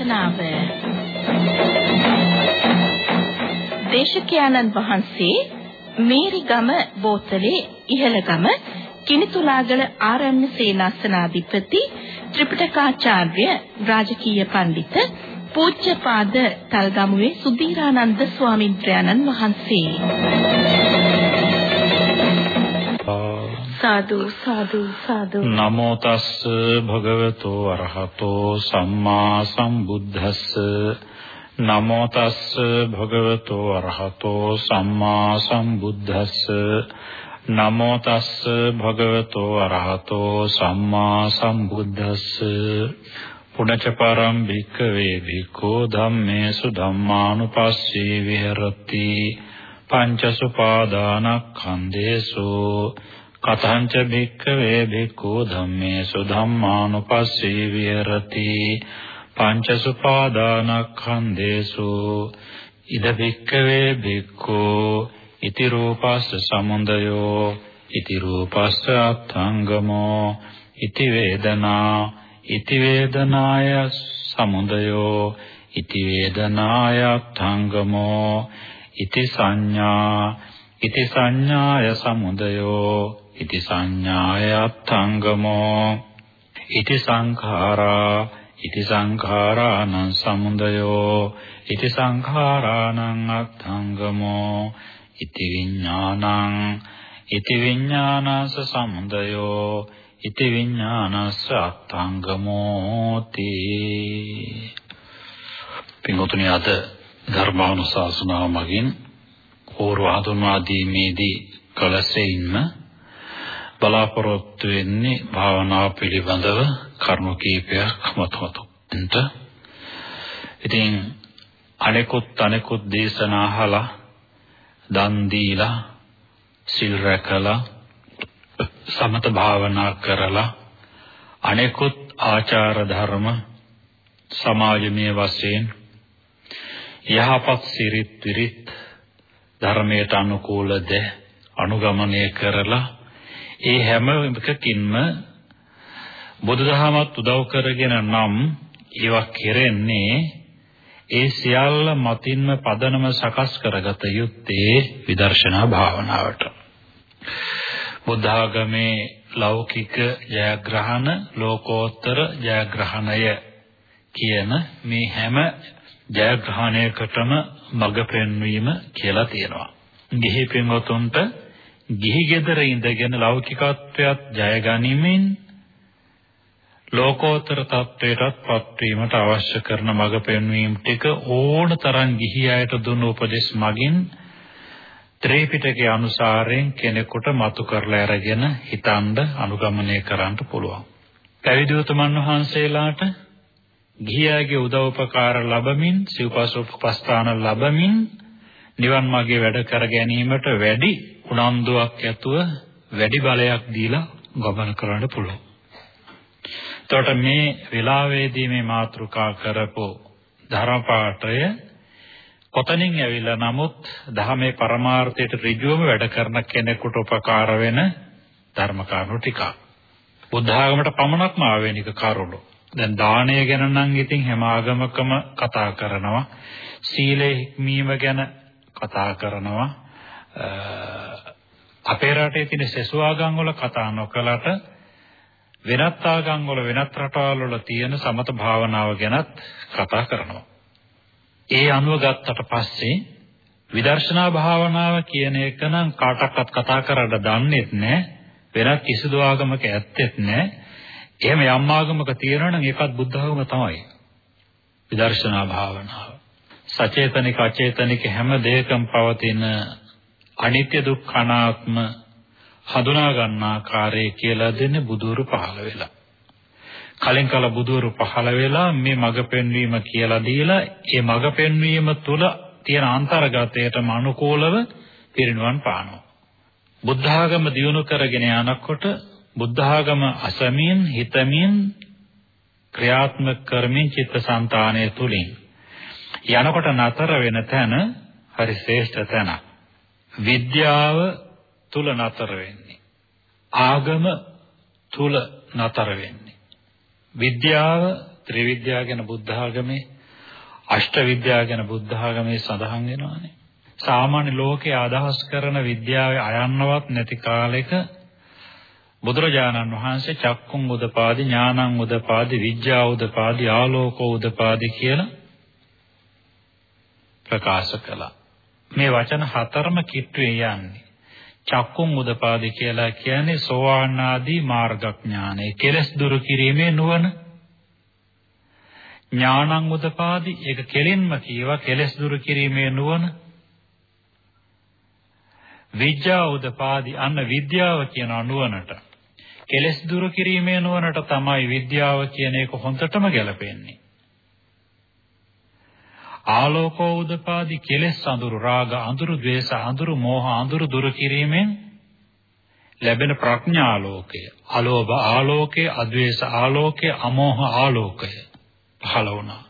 ධර්මානුශාසනාව දේශකයන්න් වහන්සේ මේරිගම බෝතලේ ඉහළගම කිනිතුලාගල ආරණ්‍ය සේනාසනාධිපති ත්‍රිපිටකාචාර්ය රාජකීය පඬිත පූජ්‍යපාද තල්ගමුවේ සුධීරානන්ද ස්වාමින්ද්‍රයන්න් වහන්සේ. සාදු සාදු සාදු. නමෝ තස් භගවතෝ අරහතෝ සම්මා සම්බුද්දස්ස. නමෝ තස් භගවතෝ අරහතෝ සම්මා සම්බුද්දස්ස. නමෝ තස් භගවතෝ අරහතෝ සම්මා සම්බුද්දස්ස. පුනච පරම් භික්ඛවේ භික්ඛෝ ධම්මේසු ධම්මානුපස්සී විහෙරති. පංචසුපාදානක්ඛන්දේසු කතංච භික්ඛවේ භික්ඛෝ ධම්මේසු ධම්මානුපස්සී විහෙරති පංචසුපාදානක්ඛන්දේසු ඉද භික්ඛවේ භික්ඛෝ ඉති රූපස්ස සමුදයෝ ඉති රූපස්ස අත්ංගමෝ ඉති වේදනා ඉති වේදනාය සමුදයෝ ඉති වේදනාය අත්ංගමෝ ඉති සංඥා ඉති සංඥාය සමුදයෝ ඉති සංඥාය අත්ංගමෝ ඉති සංඛාරා ඉති සංඛාරානං සමුදයෝ ඉති සංඛාරානං අත්ංගමෝ ඉති විඥානං ඉති විඥානස සමුදයෝ ඉති විඥානස්ස අත්ංගමෝති පින්වතුනි අද ධර්මානුශාසනාව මගින් පූර්ව හඳුන්වා දීමේදී කලසෙයින්ම බලාපොරොත්තු වෙන්නේ භාවනාව පිළිබඳව කරුණු කීපයක් මතවතුන්ට. ඉතින් අනෙකුත් අනෙකුත් දේශනා අහලා දන් දීලා සිල් රැකලා සමත භාවනා කරලා අනෙකුත් ආචාර ධර්ම සමාජමය වශයෙන් යහපත් සිරිත් විරිත් ධර්මයට අනුකූලද අනුගමනය කරලා ඒ හැම එකකින්ම බුදුදහමත් උදව් කරගෙන නම් ඒවා කෙරෙන්නේ ඒ සියල්ල මතින්ම පදනම සකස් කරගත යුත්තේ විදර්ශනා භාවනාවට. බුද්ධාගමේ ලෞකික ජයග්‍රහණ ලෝකෝත්තර ජයග්‍රහණය කියන මේ හැම ජයග්‍රහණයකටම මඟ පෙන්වීම කියලා තියෙනවා. ගිහි පින්වතුන්ට ගිහි ගෙදර ඉඳගෙන ලෞකිකත්වයට ජය ගනිමින් ලෝකෝත්තර තත්වයටත් පත්වීමට අවශ්‍ය කරන මඟ පෙන්වීම ටික ඕන තරම් ගිහි අයට දුන්න උපදෙස් මගින් ත්‍රිපිටකයේ අනුසාරයෙන් කෙනෙකුට මතු කරලා අරගෙන හිතනද අනුගමනය කරන්න පුළුවන්. පැවිදි උතුමන් වහන්සේලාට ගිහියාගේ උදව් උපකාර ලැබමින් සිව්පස් උපස්ථාන ලැබමින් නිවන් මාර්ගයේ වැඩ කර ගැනීමට වැඩි උනන්දුවක් ඇතුව වැඩි බලයක් දීලා ගමන කරන්න පුළුවන්. එතකොට මේ වෙලාවේදී මේ මාතෘකා කරපු ධර්ම පාඨය කොතනින් ඇවිල්ලා නමුත් ධර්මයේ පරමාර්ථයට ඍජුවම වැඩ කරන කෙනෙකුට උපකාර වෙන ධර්ම කාරණු ටිකක්. බුද්ධ ආගමට පමණක්ම ආවේනික කරුණු. දැන් දාණය ගැන නම් ඉතින් හැම ආගමකම කතා කරනවා. සීලේ හික්මීම ගැන කතා කරනවා. අපේ රටේ තියෙන සෙසු ආගම් වල කතා නොකලට වෙනත් ආගම් වල වෙනත් රටවල් වල තියෙන සමත භාවනාව ගැනත් කතා කරනවා. ඒ අනුව ගත්තට පස්සේ විදර්ශනා භාවනාව කියන එක නම් කාටවත් කතා කරන්න දන්නේත් නැහැ. වෙනත් කිසිදු ආගමක ඇත්තෙත් නැහැ. එහෙම යම් ආගමක තියෙනවා නම් ඒකත් බුද්ධ ආගම තමයි. විදර්ශනා භාවනාව. සචේතනික අචේතනික හැම දෙයකම පවතින අනිත්‍ය දුක්ඛ අනාත්ම හඳුනා ගන්න ආකාරය කියලා දෙන්නේ බුදුරු පහළ වෙලා. කලින් කල බුදුරු පහළ වෙලා මේ මඟ පෙන්වීම කියලා දීලා ඒ මඟ පෙන්වීම තුළ තියෙන අන්තර්ගතයටම අනුකූලව පිරිනුවන් පානවා. බුද්ධ ආගම දියුණු කරගෙන යනකොට බුද්ධ ආගම අසමින් හිතමින් ක්‍රියාත්මක කරමින් චිත්තසංතානය තුලින් යනකොට නතර වෙන තැන හරි ශ්‍රේෂ්ඨ තැන. විද්‍යාව තුල නතර වෙන්නේ. ආගම තුල නතර වෙන්නේ. විද්‍යාව ත්‍රිවිද්‍යාව ගැන බුද්ධ ආගමේ අෂ්ට විද්‍යාව ගැන බුද්ධ ආගමේ සඳහන් වෙනවානේ. සාමාන්‍ය ලෝකයේ අදහස් කරන විද්‍යාවේ අයන්නවත් නැති කාලෙක බුදුරජාණන් වහන්සේ චක්කුම් උදපාදි ඥානං උදපාදි විද්‍යා උදපාදි ආලෝකෝ උදපාදි කියලා ප්‍රකාශ කළා. මේ වචන හතරම කිට්ටුවේ යන්නේ. චක්කුම් උදපාදි කියලා කියන්නේ සෝවාන් ආදී මාර්ගඥානය. කෙලස් දුරු කිරීමේ නුවණ. ඥානං උදපාදි ඒක කෙලින්ම කියවා කෙලස් දුරු කිරීමේ නුවණ. විද්‍යා උදපාදි අන්න විද්‍යාව කියන නුවණට. කෙලස් දුරු කිරීමේ නුවණට තමයි විද්‍යාව කියන එක හොඳටම ගැලපෙන්නේ. ආලෝකෝ උදපාදි කෙලෙස් අඳුරු රාග අඳුරු ද්වේෂ අඳුරු මෝහ අඳුරු දුරු කිරීමෙන් ලැබෙන ප්‍රඥාලෝකය අලෝභ ආලෝකය අද්වේෂ ආලෝකය අමෝහ ආලෝකය පහළ වුණා.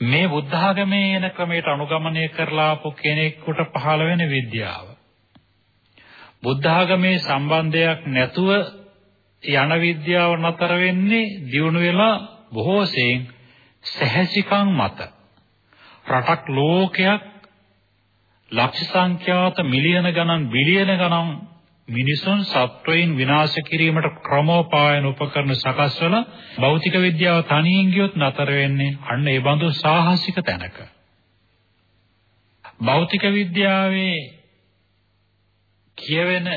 මේ බුද්ධ ආගමේ එන ක්‍රමයට අනුගමනය කරලා ආපු කෙනෙකුට පහළ වෙන විද්‍යාව. බුද්ධ ආගමේ සම්බන්ධයක් නැතුව යන විද්‍යාව නතර වෙන්නේ දියුණු වෙලා බොහෝ සෙයින් සැහැසිකම් මත රටක් ලෝකයක් ලක්ෂ සංඛ්‍යාත මිලියන ගණන් බිලියන ගණන් මිනිසුන් සත්වයින් විනාශ කිරීමට ක්‍රමෝපායන උපකරණ සකස් වල භෞතික විද්‍යාව තනියෙන් ගියොත් නතර වෙන්නේ අන්න ඒ බඳු සාහසික තැනක. භෞතික විද්‍යාවේ කියවෙන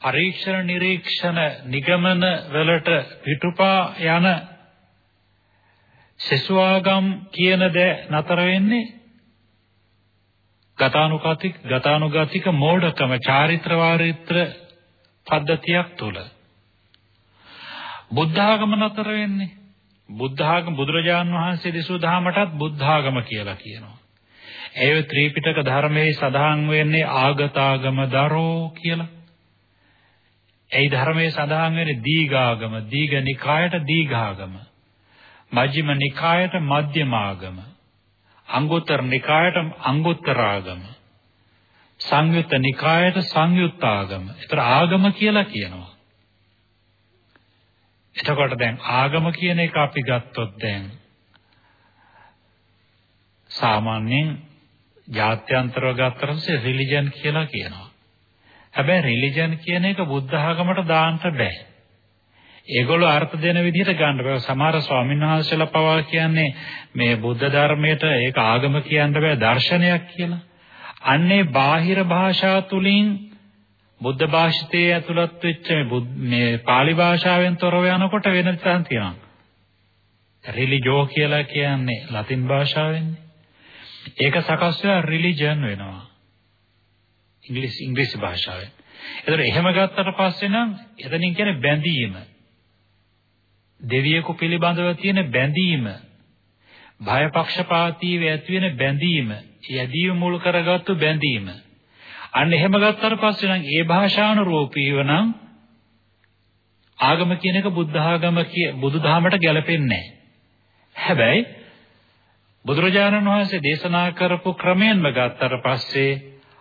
පරීක්ෂණ නිරීක්ෂණ නිගමන වලට පිටුපා යන සෙසුආගම් කියන දේ නතර වෙන්නේ ගතානුගතික ගතානුගතික මෝඩකම චාරිත්‍ර වාරිත්‍ර පද්ධතියක් තුල බුද්ධාගම නතර වෙන්නේ බුද්ධාගම බුදුරජාන් වහන්සේ දෙසූ දහමටත් බුද්ධාගම කියලා කියනවා. ඒ ත්‍රිපිටක ධර්මයේ සඳහන් වෙන්නේ ආගතාගම දරෝ කියලා. ඒ ධර්මයේ සඳහන් වෙන්නේ දීඝාගම, දීඝනිකායට දීඝාගම. මජ්ක්‍ධිම නිකායට මධ්‍යමාගම අංගුත්තර නිකායට අංගුත්තරාගම සංයුත්ත නිකායට සංයුත්තාගම. ඒතර ආගම කියලා කියනවා. එතකොට දැන් ආගම කියන එක අපි ගත්තොත් දැන් සාමාන්‍යයෙන් ජාත්‍යන්තරව ගත්තට රිලිජන් කියලා කියනවා. හැබැයි රිලිජන් කියන එක බුද්ධ ආගමට දාන්න බෑ. ඒගොල්ලෝ අර්ථ දෙන විදිහට ගන්න බෑ. සමහර ස්වාමීන් වහන්සේලා පවා කියන්නේ මේ බුද්ධ ධර්මයට ඒක ආගම කියන්න බෑ දර්ශනයක් කියලා. අන්නේ බාහිර භාෂා තුලින් බුද්ධ භාෂිතයේ ඇතුළත් වෙච්ච මේ pāli භාෂාවෙන් තොරව යනකොට වෙන තැන් තියෙනවා. රිලිජෝ කියලා කියන්නේ ලතින් භාෂාවෙන්නේ. ඒක සකස් වෙලා රිලිජන් වෙනවා. ඉංග්‍රීසි ඉංග්‍රීසි භාෂාවෙන්. ඒතර එහෙම ගත්තට පස්සේ නම් එතනින් කියන්නේ බැඳීම. දෙවියෙකු පිළිබඳව තියෙන බැඳීම භයපක්ෂපාතීව ඇති වෙන බැඳීම යදීව මුල් කරගත්තු බැඳීම. අන්න එහෙම ගත්තට පස්සේ නම් ඒ භාෂානුරූපීව නම් ආගම කියන එක බුද්ධ ආගම කිය බුදුදහමට ගැලපෙන්නේ හැබැයි බුදුරජාණන් වහන්සේ දේශනා කරපු ක්‍රමයෙන්ම ගත්තට පස්සේ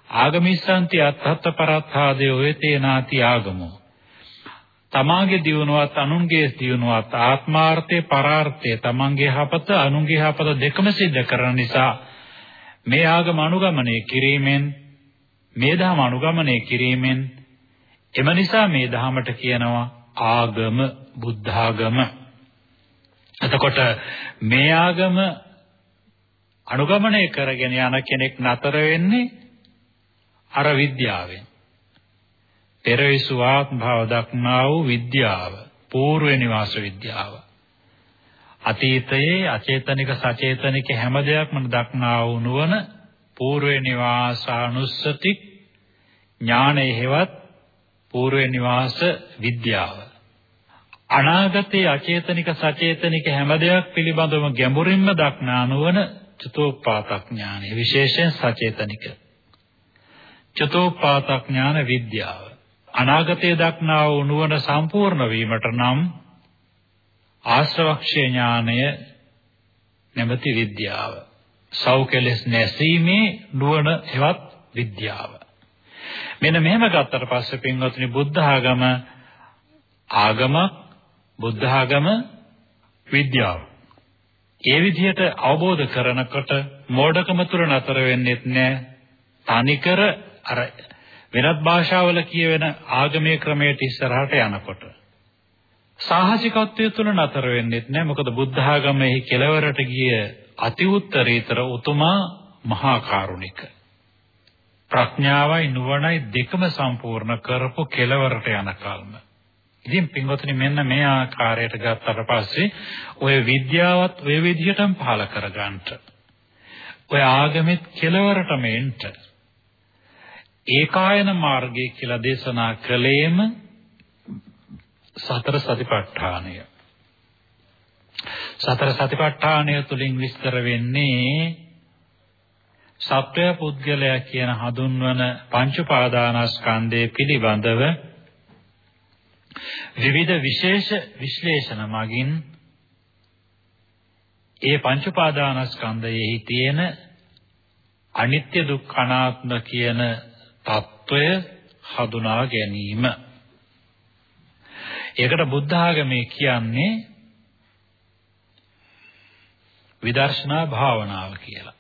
ආගමිස්සන්ති අත්තත්ත පරත්තාදේ ඔය තේනාති ආගමෝ. තමාගේ දියුණුවත් අනුන්ගේ දියුණුවත් ආත්මාර්ථය පරාර්ථය තමන්ගේ යහපත අනුන්ගේ යහපත දෙකම සිද්ධ කරන නිසා මේ ආගම අනුගමනය කිරීමෙන් මේ ධර්ම අනුගමනය කිරීමෙන් එම නිසා මේ ධහමට කියනවා ආගම බුද්ධාගම. එතකොට මේ ආගම අනුගමනය කරගෙන යන කෙනෙක් නතර වෙන්නේ අර විද්‍යාවෙන්. පෙරවිසුවාත් භාව දක්නා වූ විද්‍යාව పూర్ව නිවාස විද්‍යාව. අතීතයේ අචේතනික සචේතනික හැම දෙයක්ම දක්නා වූ නුවණ పూర్ව නිවාසානුස්සති ඥානයේ හේවත් పూర్ව නිවාස විද්‍යාව. අනාගතයේ අචේතනික සචේතනික හැම දෙයක් පිළිබඳව ගැඹුරින්ම දක්නා නුවණ චතුප්පාතඥානය විශේෂයෙන් සචේතනික. චතුප්පාතඥාන විද්‍යාව. අනාගතය දක්නා වූ නුවණ සම්පූර්ණ වීමට නම් ආශ්‍රවක්ෂය ඥානය නැමැති විද්‍යාව සෞකලස් නැසීමේ නුවණ එවත් විද්‍යාව මෙන්න මෙහෙම ගත්තට පස්සේ පින්වත්නි බුද්ධ ආගම ආගමක් බුද්ධ ආගම විද්‍යාව. ඒ විදිහට අවබෝධ කරනකොට මෝඩකම තුර නතර වෙන්නෙත් නෑ. තනිකර අර වෙනත් භාෂාවල කියවෙන ආගමේ ක්‍රමයට ඉස්සරහට යනකොට සාහසිකත්වයේ තුල නතර වෙන්නෙත් නෑ. මොකද බුද්ධ ආගමෙහි කෙලවරට ගිය අති උත්තරීතර උතුමා මහා කරුණික. ප්‍රඥාවයි නුවණයි දෙකම සම්පූර්ණ කරපු කෙලවරට යන කල්ම. ඉතින් පින්වතුනි මෙන්න මේ ආකාරයට ගත්තට පස්සේ ඔය විද්‍යාවත් ඔය විදිහටම පහල කරගන්නට. ඔය ආගමෙත් කෙලවරටම එන්න. ඒකායන මාර්ගය කියලා දේශනා කළේම සතර සතිපට්ඨානය. සතර සතිපට්ඨානය තුලින් විස්තර වෙන්නේ සත්වය පුද්ගලයා කියන හඳුන්වන පංච පාදානස්කන්ධය පිළිබඳව විවිධ විශේෂ විශ්ලේෂණ මගින් ඒ පංච පාදානස්කන්ධයෙහි තියෙන අනිත්‍ය දුක්ඛ අනාත්ම කියන తত্ত্বය හඳුනා ගැනීම. ඒකට බුද්ධ ආගමේ කියන්නේ විදර්ශනා භාවනාව කියලා.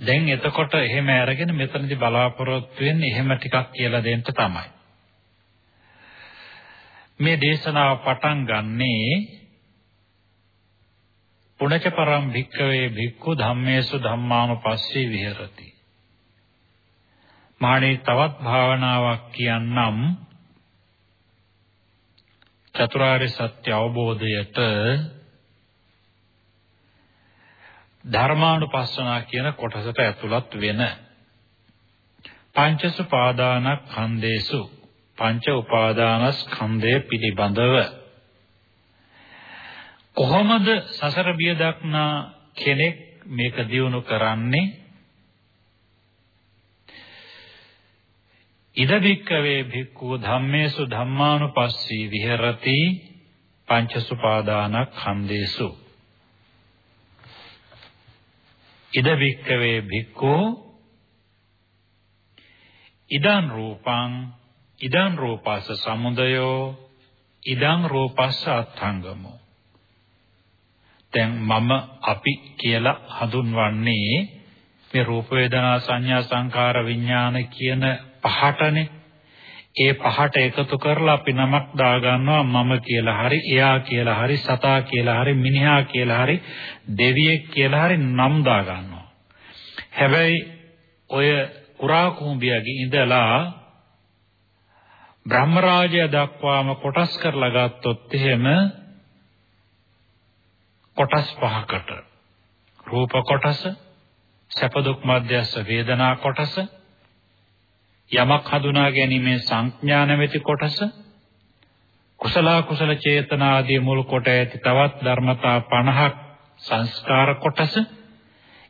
දැන් එතකොට එහෙම අරගෙන මෙතනදී බලාපොරොත්තු වෙන්නේ එහෙම ටිකක් කියලා දෙන්න තමයි. මේ දේශනාව පටන් ගන්නේ පුණජ පරම් භික්කවේ භික්ඛු ධම්මේසු ධම්මානුපස්සී විහෙරති. මානේ තවත් භාවනාවක් කියන්නම්. චතුරාර්ය සත්‍ය අවබෝධයට ධර්මානුපස්සනා කියන කොටසට ඇතුළත් වෙන පංචසු පාදානස්කන්ධේසු පංච උපාදානස්කන්ධය පිළිබඳව කොහොමද සසර බිය දක්නා කෙනෙක් මේක දියුණු කරන්නේ? ඉද බික්කවේ භික්ඛු ධම්මේසු ධම්මානුපස්සී විහෙරති පංචසුපාදානස්කන්ධේසු ඉද වික්කවේ භික්ඛෝ ඉදං රූපං ඉදං රූපස්ස සමුදයෝ ඉදං රූපස්ස අත්ංගමෝ දැන් මම අපි කියලා හඳුන්වන්නේ මේ රූප වේදනා සංඥා සංකාර විඥාන කියන පහටනේ. ඒ පහට එකතු කරලා අපි නමක් දා ගන්නවා මම කියලා හරි එයා කියලා හරි සතා කියලා හරි මිනිහා කියලා හරි දෙවියෙක් කියලා හරි නම් දා ගන්නවා හැබැයි ඔය කුරා කුඹියගේ ඉඳලා බ්‍රහ්මරාජය දක්වාම කොටස් කරලා ගත්තොත් එහෙම කොටස් පහකට. රූප කොටස සැප දුක් මධ්‍යස්ස වේදනා කොටස යමක් හඳුනා ගැනීමේ සංඥා නැමැති කොටස කුසල කුසල චේතනා ආදී මුල් කොට ඇති තවත් ධර්මතා 50ක් සංස්කාර කොටස.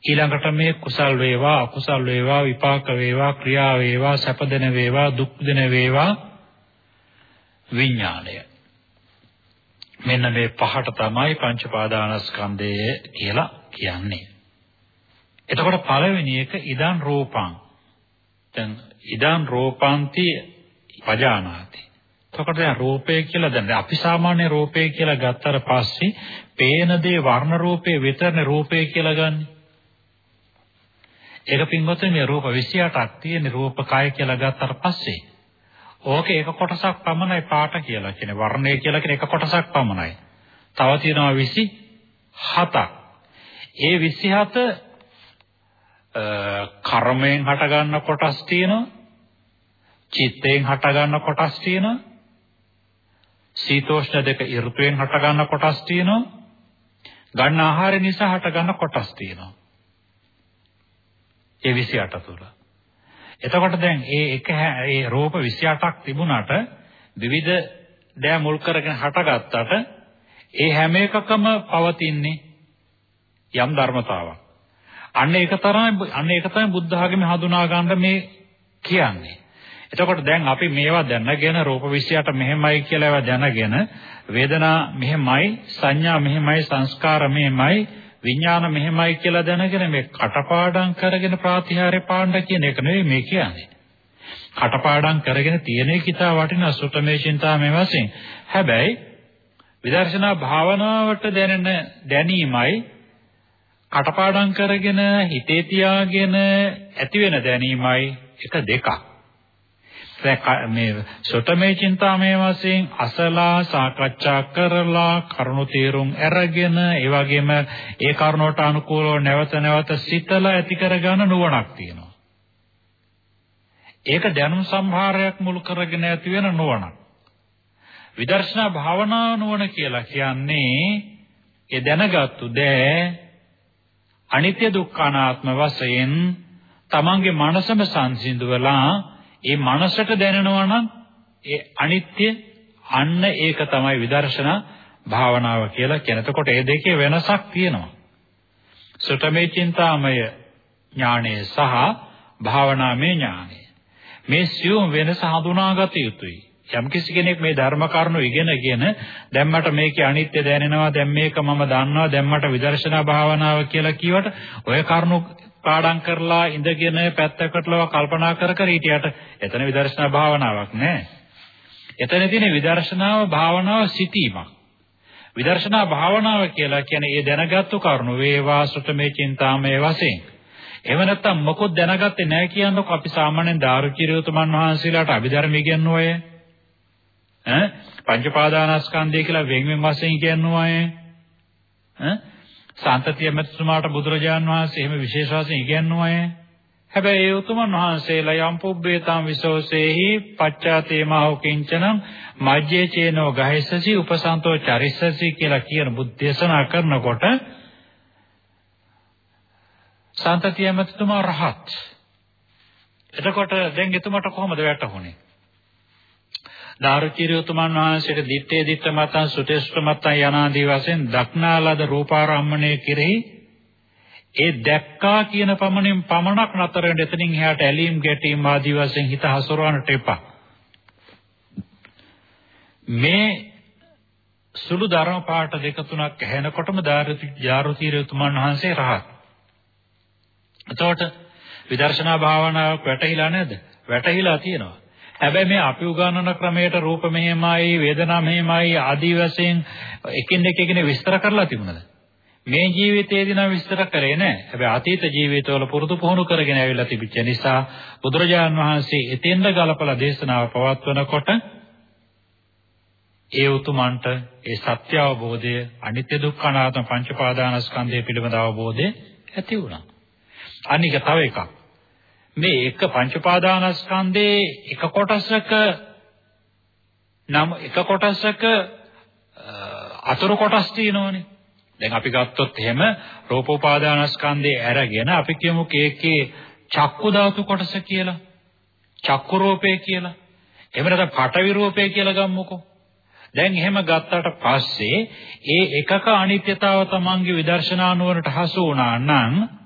ඊළඟට මේ කුසල් වේවා අකුසල් වේවා විපාක වේවා ක්‍රියා වේවා සැප දෙන වේවා දුක් දෙන වේවා. විඥාණය. මෙන්න මේ පහට තමයි පංච පාදානස්කන්ධය කියලා කියන්නේ. එතකොට පළවෙනි එක ඉදන් රූපං. දැන් ඉදන් රූපන්ති පජානාති. එතකොට දැන් රූපය කියලා දැන් අපි සාමාන්‍ය රූපය කියලා ගත්තට පස්සේ පේන දේ වර්ණ රූපේ විතරනේ රූපය කියලා ගන්නෙ. ඒක පින්වතුනි මේ රූප 28ක් තියෙන රූප කය කියලා ගත්තට පස්සේ ඕකේ එක කොටසක් පමණයි පාට කියලා කියන්නේ වර්ණය කියලා කියන එක කොටසක් පමණයි. තව තියෙනවා 27ක්. ඒ 27 කර්මයෙන් හටගන්න කොටස් තියෙනවා. චිත්තයෙන් හටගන්න කොටස් තියෙනවා. සීතෝෂ්ණ දෙක ඍතුයෙන් හටගන්න කොටස් තියෙනවා. ගන්න ආහාර නිසා හටගන්න කොටස් තියෙනවා. ඒ 28 තුල. එතකොට දැන් ඒ එක ඒ රූප 28ක් තිබුණාට විවිධ දෑ මුල් කරගෙන හටගත්තට ඒ හැම එකකම පවතින්නේ යම් ධර්මතාවක්. අන්න ඒක තරමයි අන්න ඒක තමයි බුද්ධ ආගමේ හඳුනා ගන්න මේ කියන්නේ. එතකොට දැන් අපි මේවා දැනගෙන රූප 28 මෙහෙමයි කියලා ඒවා දැනගෙන වේදනා මෙහෙමයි සංඥා මෙහෙමයි සංස්කාර මෙහෙමයි විඥාන මෙහෙමයි කියලා දැනගෙන මේ කටපාඩම් කරගෙන ප්‍රාතිහාර්ය පාණ්ඩ කියන එක නෙවෙයි මේ කියන්නේ. කටපාඩම් කරගෙන තියෙන එක ඉතා වටිනා සුතමේ චින්තා මේ වශයෙන්. හැබැයි විදර්ශනා භාවනාවට දැනෙන දැනීමයි කටපාඩම් කරගෙන හිතේ තියාගෙන ඇති වෙන දැනීමයි එක දෙකක්. දැන් මේ සොතමේ චින්තාමය වශයෙන් අසලා සාකච්ඡා කරලා කරුණු තීරුම් අරගෙන ඒ වගේම ඒ කරුණට අනුකූලව නැවත නැවත සිතලා ඇති කරගන්න නුවණක් තියෙනවා. ඒක දැනුම් සම්භාරයක් මුල් කරගෙන ඇති වෙන නුවණක්. විදර්ශනා භාවනා නුවණ කියලා කියන්නේ ඒ දැනගත්තු දෑ අනිත්‍ය දුක්ඛ අනාත්ම වශයෙන් තමන්ගේ මනසම සංසිඳුවලා ඒ මනසට දැනෙනවා නම් ඒ අනිත්‍ය අන්න ඒක තමයි විදර්ශනා භාවනාව කියලා කියන. එතකොට මේ දෙකේ වෙනසක් තියෙනවා. සුතමේ චින්තාමය ඥානය සහ භාවනාමය ඥානය. මේ සියුම් වෙනස හඳුනාගත යුතුයි. යම් කිසි කෙනෙක් මේ ධර්ම කරුණු ඉගෙනගෙන දැන් මට මේකේ අනිත්‍ය දැනෙනවා දැන් මේක මම දන්නවා දැන් මට විදර්ශනා භාවනාව කියලා කියවට ඔය කරුණු පාඩම් කරලා ඉඳගෙන පැත්තකටලව කල්පනා කර කර හිටියට එතන විදර්ශනා භාවනාවක් නෑ. එතන තියෙන විදර්ශනාව භාවනාව සිටීමක්. විදර්ශනා භාවනාව කියලා කියන්නේ ඒ දැනගත්තු කරුණු වේවා සුතමේ චින්තාමේ වශයෙන්. එහෙම නැත්නම් මොකොත් දැනගත්තේ නැහැ කියනකොට අපි සාමාන්‍යයෙන් දාරුචිරියතුමන් වහන්සේලාට අභිධර්ම ඉගෙනුව අය ඈ? පංචපාදානස්කන්ධය කියලා වෙන් වෙන් වශයෙන් කියනවා අය ඈ? සාන්තතිය මෙතුමාට බුදුරජාන් වහන්සේ එහෙම විශේෂ වශයෙන් ඉගෙනුවා අය හැබැයි ඒ උතුමන් වහන්සේලා යම් පුබ්බේතම් විසෝසේහි පච්චාතේ මහෝ කිංචනම් මජ්ජේ චේනෝ ගහසසි උපසන්තෝ චරිස්සසි කියලා කියන බුද්ධ දේශනා කරනකොට සාන්තතිය මෙතුමා රහත්. එතකොට දැන් එතුමාට කොහොමද වැටහුනේ? දාරුචිරි උතුමන් වහන්සේට දිත්තේ දිත්ත මතං සුතේෂ්ඨ මතං යනාදී වශයෙන් දක්නාලද රූපාරම්මණය කෙරෙහි ඒ දැක්කා කියන පමණින් පමණක් නතර වෙන්න එතනින් එහාට ඇලීම් ගැටීම් ආදී වශයෙන් හිත හසුරවන්නට එපා. මේ සුළු ධර්ම පාඨ දෙක තුනක් ඇහෙනකොටම දාරුචිරි උතුමන් වහන්සේ රහත්. එතකොට විදර්ශනා භාවනාවක් වැටහිලා නැද්ද? වැටහිලා තියෙනවා. හැබැයි මේ අපි උගන්වන ක්‍රමයට රූප මෙහෙමයි වේදනා මෙහෙමයි ආදී වශයෙන් එකින් එක එකින් විස්තර කරලා තිබුණද? මේ ජීවිතයේදී නම් විස්තර කරේ නැහැ හැබැයි අතීත ජීවිතවල පුරුදු පුහුණු කරගෙන ඇවිල්ලා තිබිච්ච නිසා බුදුරජාණන් වහන්සේ එතෙන්ද ගලපලා දේශනාව පවත්වනකොට ඒ උතුමන්ට ඒ සත්‍ය අවබෝධය අනිත්‍ය දුක්ඛ අනාත්ම පංච පාදානස්කන්ධය පිළිබඳ අවබෝධය ඇති වුණා. අනික තව එකක්. මේ එක පංච පාදානස්කන්ධේ එක කොටසක නම් එක කොටසක අතුරු කොටස් තියෙනවනේ. දැන් අපි ගත්තොත් එහෙම රූපෝපාදානස්කන්ධේ අරගෙන අපි කියමු කේකේ චක්කු ධාතු කොටස කියලා. චක්කු රූපේ කියලා. එහෙම නැත්නම් පඨවි රූපේ කියලා ගමුකෝ. දැන් එහෙම ගත්තට පස්සේ ඒ එකක අනිත්‍යතාව තමන්ගේ විදර්ශනා නුවරට හසු වුණා නම්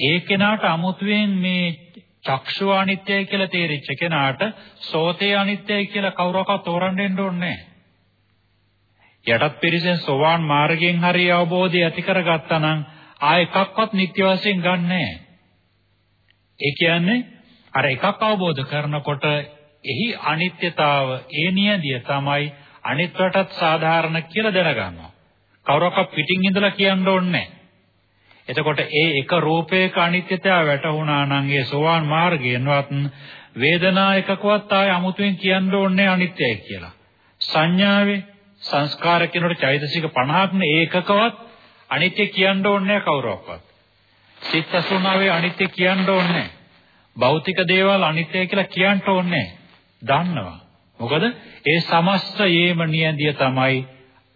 ඒ කෙනාට අමුතුවෙන් මේ චක්ෂු අනිත්‍යයි කියලා තේරිච්ච කෙනාට සෝතේ අනිත්‍යයි කියලා කවුරක්වත් තෝරන්න දෙන්න ඕනේ යටත් පිරිසෙන් සෝවාන් මාර්ගයෙන් හරි අවබෝධය ඇති කරගත්තා නම් ආ එකක්වත් නිත්‍ය වශයෙන් ගන්නෑ. ඒ කියන්නේ අර එකක් අවබෝධ කරනකොට එහි අනිත්‍යතාව ඒ නියදිය තමයි අනිත්වටත් සාධාරණ කියලා දැනගන්නවා. කවුරක්වත් පිටින් ඉඳලා කියන්න ඕනේ නැහැ. එතකොට ඒ එක රූපයක අනිත්‍යතාව වැටහුණා නම් ඒ සෝවාන් මාර්ගයෙන්වත් වේදනා එකකවත් ආය අමුතුවෙන් කියන්න ඕනේ අනිත්‍යයි කියලා. සංඥාවේ සංස්කාර කියනකොට චෛතසික 50ක් නේ ඒකකවත් අනිත්‍ය කියන්න ඕනේ කවුරක්වත්. සිත් අසුනාවේ අනිත්‍ය කියන්න ඕනේ භෞතික දේවල් අනිත්‍යයි කියලා කියන්න ඕනේ දන්නවා. මොකද ඒ සමස්ත යේම නියදිය තමයි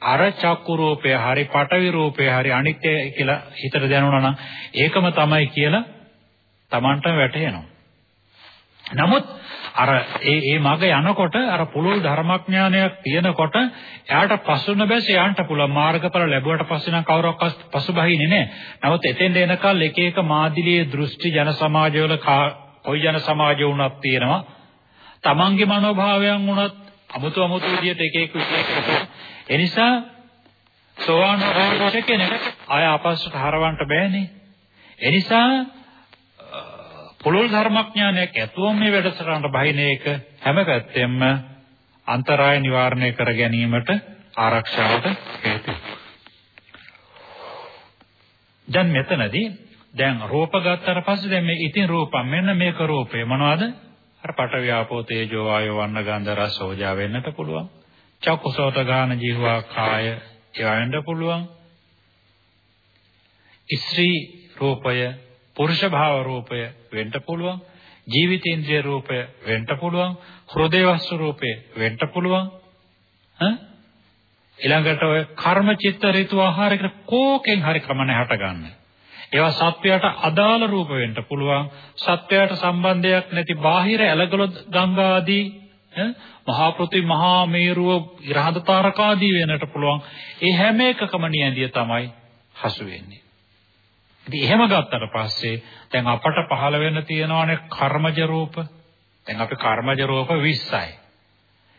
අර චක්කු රූපය හරි පටවි රූපය හරි අනිත්‍ය කියලා හිතට දැනුණා නම් ඒකම තමයි කියලා Tamanට වැටහෙනවා. නමුත් අර ඒ ඒ මග යනකොට අර පුළුල් ධර්මඥානයක් තියෙනකොට එයාට පසුන බැස යන්න පුළුවන් මාර්ගඵල ලැබුවට පස්සේ නම් කවුරක්වත් පසුබහින්නේ නැහැ. නමුත් එතෙන්ද එනකල් එක එක මාදිලියේ දෘෂ්ටි ජන සමාජවල කොයි ජන සමාජ වුණත් තියෙනවා. තමන්ගේ මනෝභාවයන් වුණත් අමුතු අමුතු විදියට එක එක විදියට එනිසා සෝවාන් වෙච්ච කෙනෙක් ආය අපස්සට හරවන්න බෑනේ. එනිසා පුළුල් ධර්මඥානයක් ඇතුවම මේ වැඩසටහනට බහින එක හැම පැත්තෙම අන්තරාය නිවාරණය කර ගැනීමට ආරක්ෂාවට හේතු දැන් මෙතනදී දැන් රූප ගත්තට පස්සේ දැන් මේ ඉතින් රූපම් මෙන්න මේක රූපේ මොනවද? අර පඨවි ආපෝ තේජෝ වායෝ වන්න ගන්ධ රස ඕජා වෙන්නට පුළුවන්. චක්කුසෝත ගාන ජීවා කාය ඒවා වෙන්න පුළුවන්. ස්ත්‍රී රූපය, පුරුෂ භාව රූපය වෙන්න පුළුවන්. ජීවිතේන්ද්‍රිය රූපය වෙන්න පුළුවන්. හෘදේ වස්තු රූපය වෙන්න පුළුවන්. ඈ ඊළඟට ඔය කර්ම චිත්ත ඍතු ආහාරයකට කෝකෙන් හරි කමන හට ගන්න. ඒවා සත්වයට අදාළ රූප වෙන්න පුළුවන්. සත්වයට සම්බන්ධයක් නැති බාහිර ඇලගල ගංගා ආදී මහා පෘථිවි මහා මේරුව ඉරහඳ තාරකාදී වෙන්නට පුළුවන්. ඒ හැම එකකම නියඳිය තමයි හසු වෙන්නේ. ඉතින් එහෙම ගත්තට පස්සේ දැන් අපට පහළ වෙන්න තියෙනවානේ කර්මජ රූප. දැන් අපි කර්මජ රූප 20යි.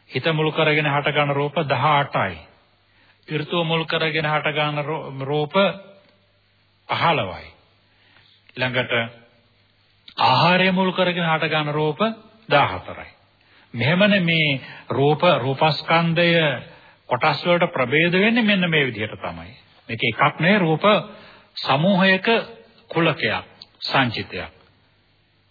හිත මුල් කරගෙන හට ගන්න රූප 18යි. ඍතුව මුල් කරගෙන හට ගන්න රූප 15යි. ළඟට ආහාරය මුල් කරගෙන හට ගන්න රූප 14යි. මෙහෙමනේ මේ රූප රූපස්කන්ධය කොටස් වලට ප්‍රභේද වෙන්නේ මෙන්න මේ විදිහට තමයි. මේක එකක් නෙවෙයි රූප සමූහයක කුලකයක් සංචිතයක්.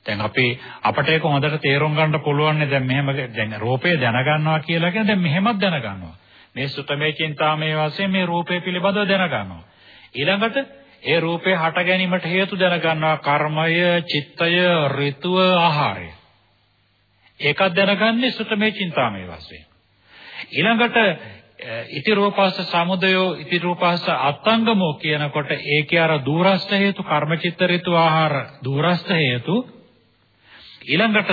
දැන් අපි අපට ඒක හොඳට තේරුම් ගන්න පුළුවන් නේ දැන් මෙහෙම දැන් රූපය දැනගන්නවා කියලා කියන්නේ දැන් මෙහෙමත් දැනගන්නවා. මේ සුතමේ චින්තාමේ වශයෙන් මේ රූපය පිළිබඳව දැනගන්නවා. ඊළඟට ඒ රූපේ හට ගැනීමට හේතු දැනගන්නවා කර්මය, චිත්තය, ඍතුව, ආහාරය. ඒකත් දැනගන්නේ සුතමේ චින්තාමේ වශයෙන්. ඊළඟට ඉති රූපස්ස සමුදයෝ ඉති රූපස්ස අත්ංගමෝ කියනකොට ඒකේ අර දූරස්ත හේතු කර්මචිත්ත ඍතු ආහාර දූරස්ත හේතු ඊළඟට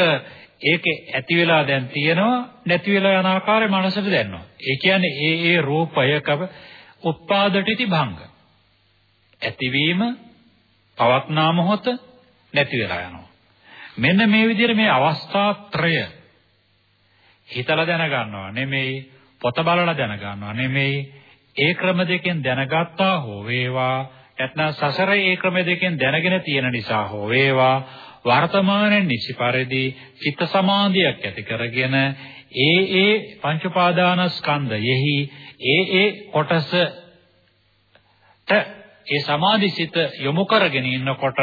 ඒකේ ඇති වෙලා දැන් තියෙනවා නැති වෙලා යන ආකාරය මනසට දැනෙනවා. ඒ කියන්නේ ඒ ඒ රූපයකව උත්පාදටිති භංග. ඇතිවීම පවත්නා මොහොත නැති වෙලා යනවා. මෙන්න මේ විදිහට මේ අවස්ථා ත්‍රය හිතලා දැනගන්නවා නෙමෙයි පොත බලලා දැනගන්නවා නෙමෙයි ඒ ක්‍රම දෙකෙන් දැනගත්තා හෝ වේවා නැත්නම් සසරේ ඒ ක්‍රම දෙකෙන් දැනගෙන තියෙන නිසා හෝ වේවා වර්තමානයේ නිසි පරිදි චිත්ත සමාධියක් ඇති කරගෙන ඒ ඒ පංච උපාදානස්කන්ධයෙහි ඒ ඒ කොටසට ඒ සමාධිසිත යොමු කරගෙන ඉන්නකොට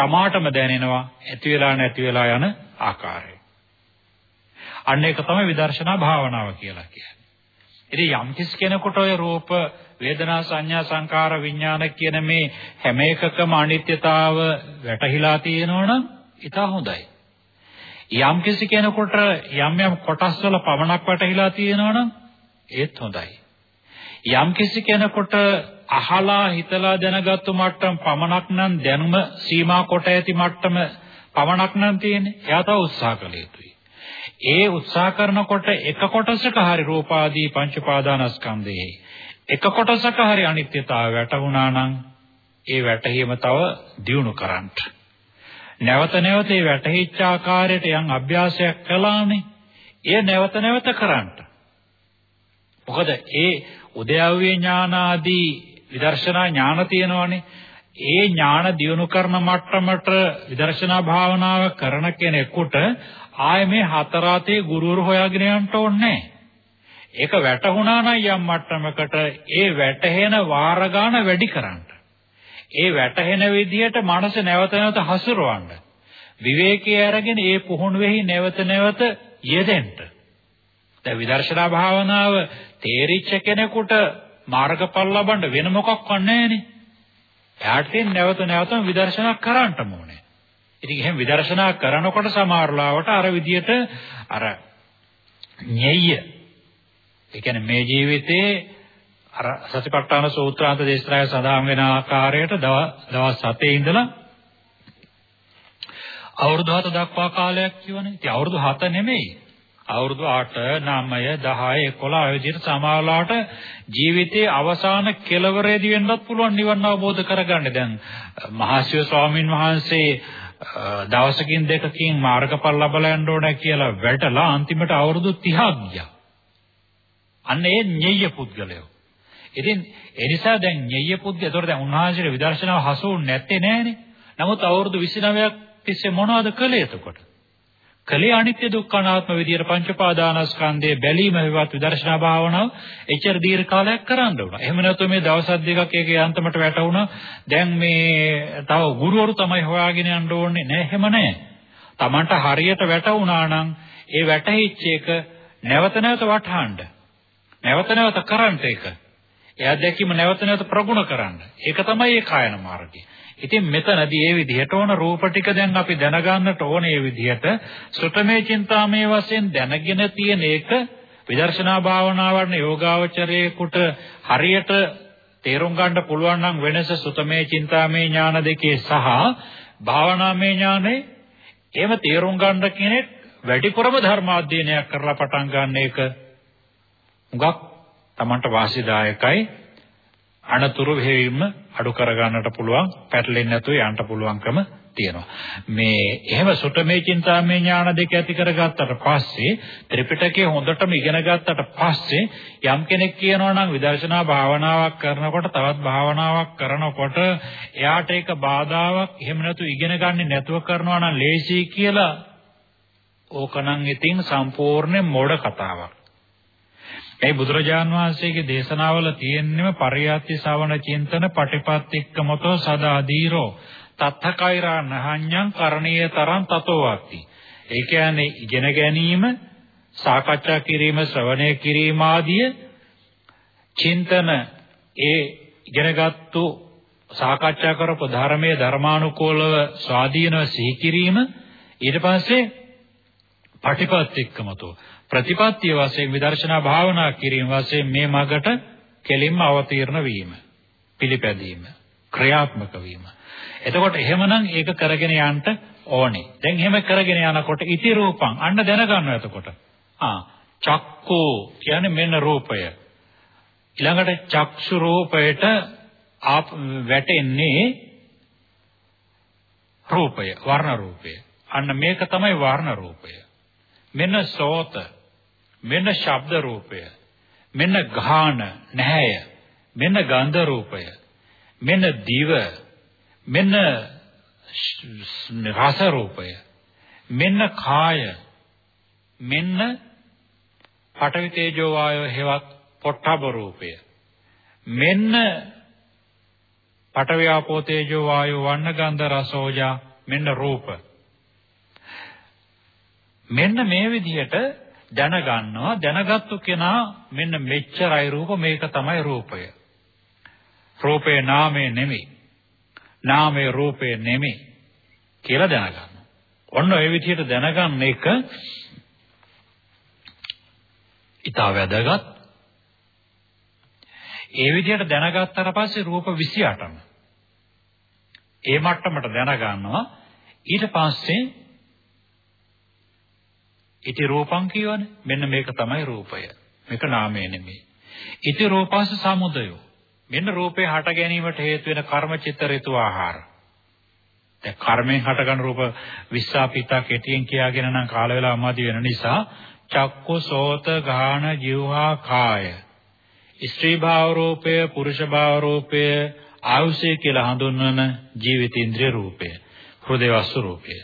තමාටම දැනෙනවා ඇති වෙලා නැති වෙලා යන ආකාරය. අන්න ඒක තමයි විදර්ශනා භාවනාව කියලා කියන්නේ. ඉතින් යම් කිසි කෙනෙකුට ඔය රූප වේදනා සංඥා සංකාර විඥාන කියන මේ හැම එකකම අනිත්‍යතාව වැටහිලා තියෙනවනම් ඊට හොඳයි. යම් කිසි කෙනෙකුට යම් යම් කොටස් වල පමණක් වැටහිලා තියෙනවනම් ඒත් හොඳයි. යම් කිසි කෙනෙකුට අහලා හිතලා දැනගත්තු මට්ටම පමණක් නම් දැනුම සීමා කොට ඇති මට්ටම පමණක් නම් තියෙන්නේ. එයා තව උත්සාහ කළ යුතුයි. ඒ උත්සාහ කරනකොට එක කොටසක හරි රූපාදී පංච පාදානස්කන්ධයේ එක කොටසක හරි අනිත්‍යතාවය වැටුණා නම් ඒ වැටහීම තව දියුණු කරන්න. නැවත නැවත ඒ වැටහිච්ච ආකාරයට යම් අභ්‍යාසයක් කළානේ. ඒ නැවත නැවත කරන්න. මොකද ඒ උද්‍යව්‍ය ඥාන ආදී විදර්ශනා ඥාන තියෙනවනේ. ඒ ඥාන දියුණු කරන මට්ටමට විදර්ශනා භාවනාව කරන කෙනෙකුට ආයේ මේ හතර අතේ ගුරුවරු හොයාගෙන යන්න ඕනේ ඒක වැටහුණා නම් යම් මට්ටමකට ඒ වැටහෙන වාර ගන්න වැඩි කරන්න. ඒ වැටහෙන විදිහට මනස නැවත නැවත හසුරවන්න. විවේකයේ අරගෙන ඒ පුහුණුවේහි නැවත නැවත යෙදෙන්න. දැන් විදර්ශනා භාවනාව තේරිච්ච කෙනෙකුට මාර්ගඵල ලබන්න වෙන මොකක් වන්නේනේ. එයාට තියෙන නැවත නැවත විදර්ශනා කරන්නම ඕනේ. ඉතින් එහෙනම් විදර්ශනා කරනකොට සමහරලාවට අර විදියට අර ඤෙය්‍ය ඒ කියන්නේ මේ ජීවිතේ අර සතිපට්ඨාන සූත්‍රාන්ත දේශනාවේ සඳහන් වෙන ආකාරයට දවස් 7 ඉඳලා අවුරුදු 7 දක්වා කාලයක් කියවනේ. ඉතින් අවුරුදු 7 නෙමෙයි. අවුරුදු 8, 9, 10, 11 ඔය විදිහට සමාලාවට ජීවිතයේ අවසාන කෙලවරේදී වෙන්නත් පුළුවන් නිවන් අවබෝධ කරගන්න. දැන් මහසිව ස්වාමින් වහන්සේ දවසකින් දෙකකින් මාර්ගඵල ලබලා යන්න ඕන කියලා වැටලා අන්තිමට අවුරුදු 30ක් ගියා. අන්න ඒ ඤෙය්‍ය පුද්ගලයෝ. ඉතින් ඒ නිසා දැන් ඤෙය්‍ය පුද්ගල ඒතකොට දැන් උන්වහන්සේට විදර්ශනාව හසු නැත්තේ නෑනේ. නමුත් අවුරුදු 29ක් තිස්සේ මොනවද කළේ එතකොට? කලේ අනිත්‍ය දුක්ඛ අනාත්ම විදියට පංච පාදානස්කන්ධයේ බැලීම හේවත් විදර්ශනා භාවනාව එච්චර දීර්ඝ කාලයක් කරන්න උනා. එහෙම නැත්නම් මේ දවස් දෙකක් ඒකේ අන්තමට වැටුණා. දැන් මේ තව ගුරුවරු තමයි හොයාගෙන යන්න ඕනේ. නෑ එහෙම නෑ. Tamanට හරියට වැටුණා නම් ඒ වැටහිච්ච එක නැවත නැවත වටහාන්න. නැවත නැවත කරන්න ඒක. එයා දැකීම නැවත නැවත ප්‍රගුණ කරන්න. ඒක තමයි ඒ කායන මාර්ගය. ඉතින් මෙතනදී මේ විදිහට ඕන රූප ටික දැන් අපි දැනගන්නට ඕනේ මේ විදිහට සුතමේ චින්තාමේ වශයෙන් දැනගෙන තියෙන එක විදර්ශනා භාවනාවන යෝගාවචරයේකට හරියට තේරුම් ගන්න පුළුවන් නම් වෙනස සුතමේ චින්තාමේ ඥාන දෙකේ සහ භාවනාමේ ඥානේ එහෙම තේරුම් ගන්න කෙනෙක් වැඩිපුරම ධර්මාධ්‍යයනයක් කරලා පටන් ගන්න එක. හුඟක් Tamanට වාසිදායකයි. අනතුරු හේවිම අඩු කරගන්නට පුළුවන් පැටලෙන්නේ නැතුව යන්න පුළුවන්කම තියෙනවා. මේ එහෙම සුතමේ චින්තාමේ ඥාන දෙක ඇති කරගත්තට පස්සේ ත්‍රිපිටකය හොඳටම ඉගෙන ගත්තට පස්සේ යම් කෙනෙක් කියනවා නම් විදර්ශනා භාවනාවක් කරනකොට තවත් භාවනාවක් කරනකොට එයාට ඒක බාධාවක් එහෙම නැතු ඉගෙන ගන්නේ නැතුව කරනවා නම් ලේසි කියලා ඕකනම් ඉතින් සම්පූර්ණ මොඩ කතාවක්. ඒ බුදුරජාන් වහන්සේගේ දේශනාවල තියෙන්නම පරියත්ති ශවණ චින්තන පටිපත්තික්කමතෝ සදා දීරෝ තත්තකෛරා නහඤ්ඤං කරණීය තරං තතෝවක්ති. ඒ කියන්නේ ඉගෙන ගැනීම, සාකච්ඡා කිරීම, ශ්‍රවණය කිරීම ආදී චින්තන ඒ ඉගෙනගත්තු සාකච්ඡා කරපු ධර්මයේ ධර්මානුකූලව ස්වාධීනව සිහි කිරීම ඊට පස්සේ පටිපත්තික්කමතෝ ප්‍රතිපත්තිය වශයෙන් විදර්ශනා භාවනා කිරීම වශයෙන් මේ මගට කෙලින්ම අවතීර්ණ වීම පිළිපැදීම ක්‍රියාත්මක වීම. එතකොට එහෙමනම් ඒක කරගෙන යන්න ඕනේ. දැන් එහෙම කරගෙන යනකොට ඉති රූපං අන්න දැනගන්නවා එතකොට. ආ චක්කෝ කියන්නේ මෙන්න රූපය. ඊළඟට චක්ෂු රූපයට ආප වැටෙන්නේ රූපය වර්ණ රූපය. අන්න මේක තමයි වර්ණ රූපය. මෙන්න සෝත. මෙන්න ශබ්ද රූපය මෙන්න ගාන නැහැය මෙන්න ගන්ධ රූපය මෙන්න දිව මෙන්න රස රූපය මෙන්න කාය මෙන්න පඨවි තේජෝ වායෝ හේවත් පොට්ටබ රූපය මෙන්න පඨවි ආපෝ තේජෝ වායෝ වන්න ගන්ධ රසෝජා මෙන්න රූප. මෙන්න මේ විදිහට දැනගන්නවා දැනගත්තු කෙනා මෙන්න මෙච්චරයි රූප මේක තමයි රූපය. රූපේ නාමය නෙමෙයි. නාමය රූපේ නෙමෙයි කියලා දැනගන්නවා. ඔන්න ඔය විදිහට දැනගන්න එක ඊටා වැදගත්. ඒ විදිහට දැනගත්තට පස්සේ රූප 28ම. ඒ මට්ටමට දැනගන්නවා ඊට පස්සේ ඉති රූපං කියවනේ. මෙන්න මේක තමයි රූපය. මේක නාමය නෙමෙයි. ඉති රූපස සමුදයෝ. මෙන්න රූපේ හට ගැනීමට හේතු වෙන කර්ම චිත්ත ඍතු ආහාර. දැන් කර්මයෙන් හටගන්න රූප විස්සාපිතා කෙටියෙන් කියාගෙන නම් කාල වේලා අමාදි වෙන නිසා චක්කු සෝත ගාන જીවහා කාය. ස්ත්‍රී භාව රූපය, පුරුෂ භාව රූපය, ආයුෂය කියලා හඳුන්වන ජීවිතේන්ද්‍රිය රූපය. හෘදේ වස්තු රූපය.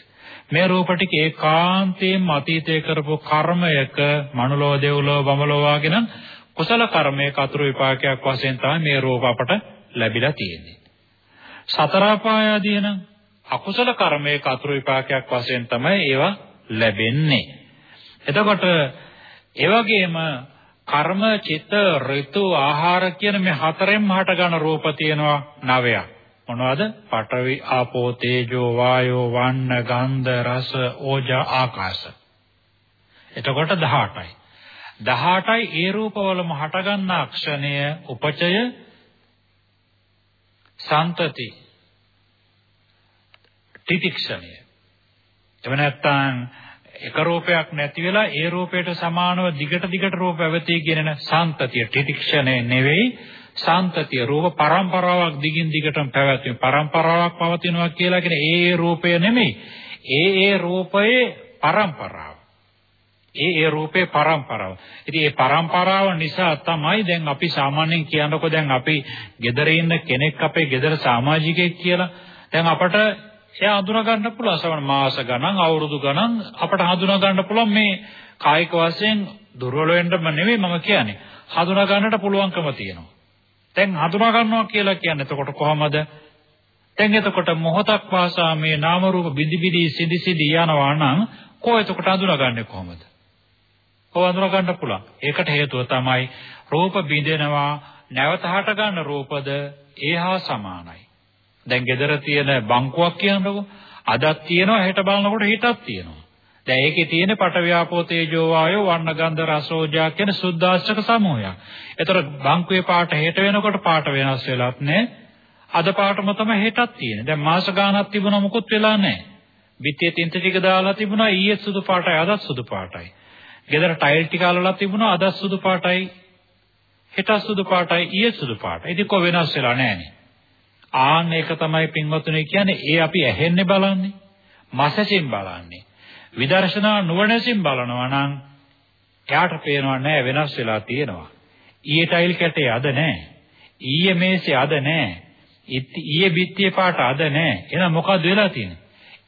මේ රූප ටික ඒකාන්තයෙන්ම අතීතයේ කරපු කර්මයක මනුලෝ දෙව්ලෝ බමලෝ වාගෙන කුසල කර්මයක අතුරු විපාකයක් වශයෙන් තමයි මේ රූප අපට ලැබිලා තියෙන්නේ. සතර අපායදී නම් අකුසල කර්මයක අතුරු විපාකයක් වශයෙන් තමයි ඒවා ලැබෙන්නේ. එතකොට ඒ වගේම කර්ම, චිත්ත, ඍතු, ආහාර කියන මේ හතරෙන්ම හටගන රූප තියෙනවා නවයක්. මොනවද? පඨවි, ආපෝ, තේජෝ, වායෝ, වන්න, ගන්ධ, රස, ඕජා, ආකාශ. එතකොට 18යි. 18යි ඒ රූපවලම හටගන්න අක්ෂණය උපචය සන්තති තිතික්ෂණය. එව නැත්තම් එක රූපයක් නැති වෙලා ඒ රූපයට සමානව දිගට දිගට රූප පැවතී කියන සන්තතිය තිතික්ෂණය නෙවෙයි. සාන්තතිය රූප පරම්පරාවක් දිගින් දිගටම පැවැත්වෙන පරම්පරාවක් පවතිනවා කියලා කියන ඒ රූපය නෙමෙයි. ඒ ඒ රූපයේ පරම්පරාව. ඒ ඒ රූපේ පරම්පරාව. ඉතින් ඒ පරම්පරාව නිසා තමයි දැන් අපි සාමාන්‍යයෙන් කියනකො දැන් අපි gedare ඉන්න කෙනෙක් අපේ gedare සමාජිකයෙක් කියලා දැන් අපට එයා හඳුනා ගන්න පුළුවන් සමහර මාස ගණන් අවුරුදු ගණන් අපට හඳුනා ගන්න පුළුවන් මේ කායික වශයෙන් දුර්වල වෙන්නම නෙවෙයි මම කියන්නේ. හඳුනා ගන්නට පුළුවන්කම තියෙනවා. දැන් හඳුනා ගන්නවා කියලා කියන්නේ එතකොට කොහමද? දැන් එතකොට මොහොතක් පාසා මේ නාම රූප බිඳි බිඳි සිදි සිදි යනවා නම් කො එතකොට හඳුනාගන්නේ කොහොමද? කො හඳුනා ගන්න පුළුවන්. ඒකට හේතුව තමයි රූප බිඳෙනවා නැවත හට ගන්න රූපද ඒහා සමානයි. දැන් gedara තියෙන බංකුවක් කියනකො අදක් තියෙනවා හෙට බලනකොට හිතක් තියෙනවා. දැන් ඒකේ තියෙන පටව්‍යාපෝ තේජෝ වායෝ වර්ණ ගන්ධ රසෝජා කියන සුද්ධාස්තක සමූහයක්. ඒතර බංකුවේ පාට හෙට වෙනකොට පාට වෙනස් වෙලත් නැහැ. අද පාටම තමයි හෙටත් තියෙන්නේ. දැන් මාස ගාණක් තිබුණා මොකුත් වෙලා නැහැ. බිත්තියේ තින්ත ටික දාලා තිබුණා ඊයේ සුදු පාටයි අදත් සුදු පාටයි. ගෙදර ටයිල් ටික අලලා තිබුණා අදත් සුදු පාටයි. හෙටත් සුදු පාටයි ඊයේ සුදු පාටයි. ඉතින් කො වෙනස් වෙලා නැහනේ. ආන්න ඒක තමයි පින්වතුනි කියන්නේ ඒ අපි ඇහෙන්නේ බලන්නේ. මසසින් බලන්නේ. විදර්ශනා නුවණසින් බලනවා නම් එයාට පේනවා නෑ වෙනස් වෙලා තියෙනවා. ඊයේ ටයිල් කැටේ අද නෑ. ඊයේ මේසේ අද නෑ. ඊයේ බිත්තියේ පාට අද නැහැ. එහෙනම් මොකද වෙලා තියෙන්නේ?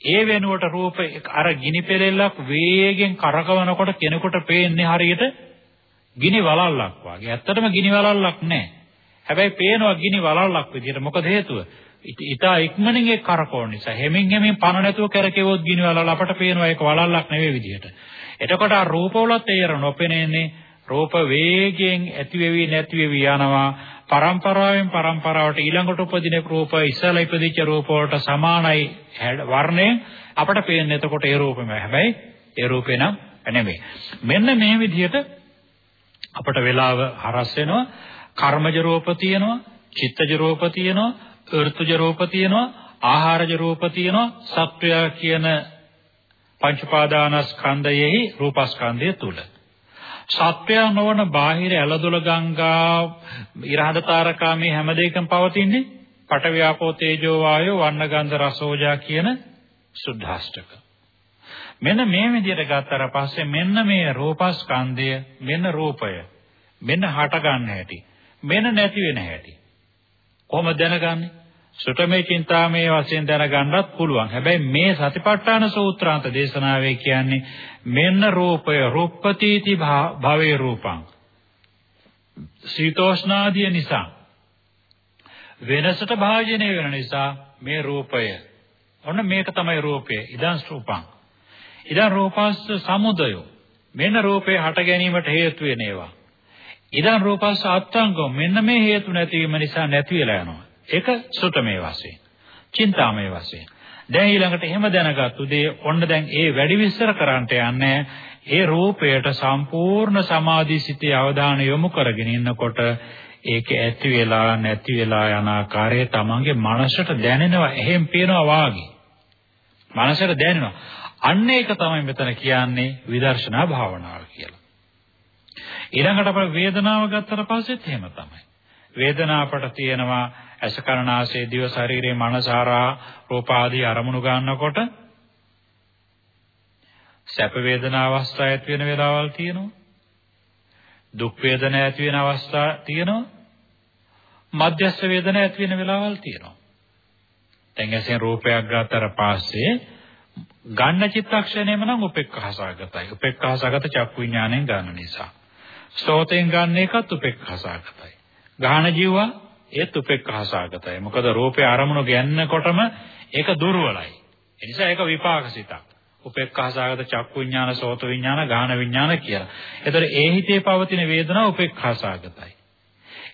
ඒ වෙනුවට රූප අර ගිනි පෙරෙල්ලක් වේගෙන් කරකවනකොට කෙනෙකුට පේන්නේ හරියට ගිනි වලල්ලක් වගේ. ඇත්තටම ගිනි වලල්ලක් නැහැ. හැබැයි පේනවා ගිනි වලල්ලක් විදිහට. මොකද හේතුව? ඊටා ඉක්මනින් ඒ කරකවන නිසා. හැමින් හැමින් පණ නැතුව කරකෙවොත් ගිනි වලල්ල අපට පේනවා ඒක වලල්ලක් නෙවෙයි විදිහට. එතකොට ආ රූපවලත් ඒර නොපෙනෙන්නේ රූප වේගයෙන් ඇති වෙවි නැති වෙවි යනවා. පරම්පරාවෙන් පරම්පරාවට ඊළඟට උපදින රූප ඉස්සලා ඉපදිච්ච රූප වලට සමානයි වර්ණය අපට පේන්නේ එතකොට ඒ රූපෙම හැබැයි ඒ රූපේ නම් නෙමෙයි මෙන්න මේ විදිහට අපට වෙලාව හරස් වෙනවා කර්මජ රූප තියෙනවා චිත්තජ රූප තියෙනවා ඍතුජ රූප තියෙනවා ආහාරජ රූප තියෙනවා සත්වය කියන පංච පාදානස්කන්ධයෙහි රූපස්කන්ධය තුල සත්වයා නොවන බාහිර ඇලදොල ගංගා ඉරහඳ තාරකා මේ හැම දෙයකම පවතින්නේ පටවියාපෝ තේජෝ වායෝ වන්න ගන්ධ රසෝජා කියන සුද්ධාෂ්ටක. මෙන්න මේ විදිහට ගත්තට පස්සේ මෙන්න මේ රූපස්කන්ධය මෙන්න රූපය මෙන්න හට ගන්න හැටි මෙන්න නැති වෙන හැටි කොහොමද දැනගන්නේ? සුතමේ චින්තාමේ වශයෙන් දැනගන්නත් පුළුවන්. හැබැයි මේ සතිපට්ඨාන සූත්‍රාන්ත දේශනාවේ කියන්නේ මෙන්න රූපය රුප්පතිති භවේ රූපං. සීතෝෂ්ණාදිය නිසා වෙනසට භාජනය වෙන නිසා මේ රූපය ඔන්න මේක තමයි රූපය. ඉදං රූපං. ඉදං රූපස්ස සමුදය. මෙන්න රූපේ හට ගැනීමට හේතු වෙන ඒවා. ඉදං රූපස්ස අත්ංගම මෙන්න මේ හේතු නැතිවීම නිසා නැති වෙලා යනවා. ඒක සුතමේ වශයෙන්. චින්තාමේ වශයෙන්. දැන් ඊළඟට එහෙම දැනගත්තු දේ ඔන්න දැන් ඒ වැඩි විස්තර කරන්නට යන්නේ ඒ රූපයට සම්පූර්ණ සමාධිසිතේ අවධානය යොමු කරගෙන ඉන්නකොට ඒක ඇති වෙලා නැති වෙලා යන ආකාරය තමන්ගේ මනසට දැනෙනවා එහෙම් පේනවා වාගේ. මනසට දැනෙනවා. අන්න ඒක තමයි මෙතන කියන්නේ විදර්ශනා භාවනාව කියලා. ඊළඟට අපේ වේදනාව ගත්තට පස්සෙත් එහෙම තමයි. වේදනාවට තියෙනවා අසකරණාසේ දිව ශරීරයේ මනසාරා රූප ආදී අරමුණු ගන්නකොට සැප වේදනා අවස්ථා ඇති වෙන වෙලාවල් තියෙනවා. දුක් වේදනා ඇති වෙන අවස්ථා තියෙනවා. මධ්‍යස්ථ වේදනා ඇති වෙන වෙලාවල් තියෙනවා. දැන් ඇසෙන් රූපයක් ගත්තට පස්සේ ගන්න චිත්තක්ෂණයම නම් උපේක්ඛාසගතයි. උපේක්ඛාසගත චක්කු විඥාණයෙන් ගන්න නිසා. සෝතෙන් ගන්න එකත් උපේක්ඛාසගතයි. ගාහන ජීවා ඒත් උපේක්ඛාසගතයි. මොකද රූපේ අරමුණු ගන්නකොටම ඒක දුර්වලයි. ඒ නිසා ඒක විපාකසිතක්. උපේක්ඛාසගත චක්කු විඥාන, සෝත විඥාන, ගාහන විඥාන කියලා. ඒතර ඒ හිතේ පවතින වේදනාව උපේක්ඛාසගතයි.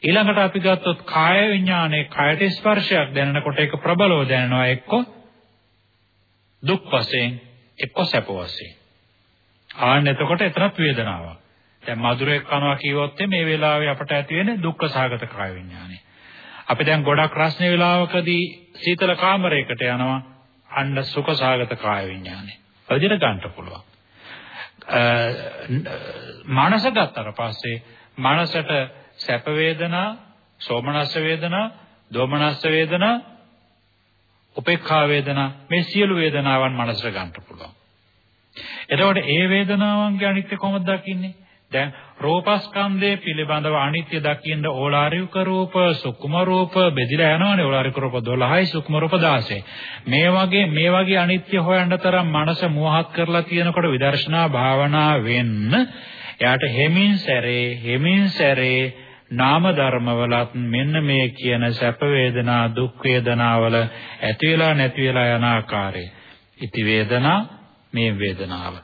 ඊළඟට අපි ගත්තොත් කාය විඥානයේ කායට ස්පර්ශයක් දැනෙනකොට ඒක ප්‍රබලව දැනෙනවා එක්ක දුක් වශයෙන් එක්ක සැප වශයෙන්. ආන්න එතකොට එතරම් වේදනාවක්. දැන් මధుරයක් කනවා කිව්වොත් මේ වෙලාවේ අපට ඇති වෙන දුක්ඛ සාගත කාය විඥානය. අපි දැන් ගොඩක් රස්නේ වෙලාවකදී සීතල කාමරයකට යනවා අන්න සුඛසාගත කාය විඥානය. විදිහට ගන්න පුළුවන්. මානස ගත්තට පස්සේ මානසට සැප වේදනා, සෝමනස්ස වේදනා, දෝමනස්ස වේදනා, උපේක්ඛා වේදනා මේ සියලු වේදනාවන් මනසට ගන්න පුළුවන්. එතකොට ඒ වේදනාවන්ගේ අනිත්‍ය කොහොමද දකින්නේ? දැන් රූපස්කන්ධය පිළිබඳව අනිත්‍ය දකින්න ඕලාරික රූප, සුක්කුම රූප බෙදිලා යනවනේ ඕලාරික රූප 12යි සුක්කුම රූප 16යි. මේ වගේ මේ වගේ අනිත්‍ය හොයන්න තරම් මනස මුවහත් කරලා තියෙනකොට විදර්ශනා භාවනා වෙන්න එයාට හෙමින් සැරේ හෙමින් සැරේ නාම ධර්මවලත් මෙන්න මේ කියන සැප වේදනා දුක් වේදනාවල ඇති වෙලා නැති වෙලා යන ආකාරය. ඉති වේදනා මේ වේදනාව.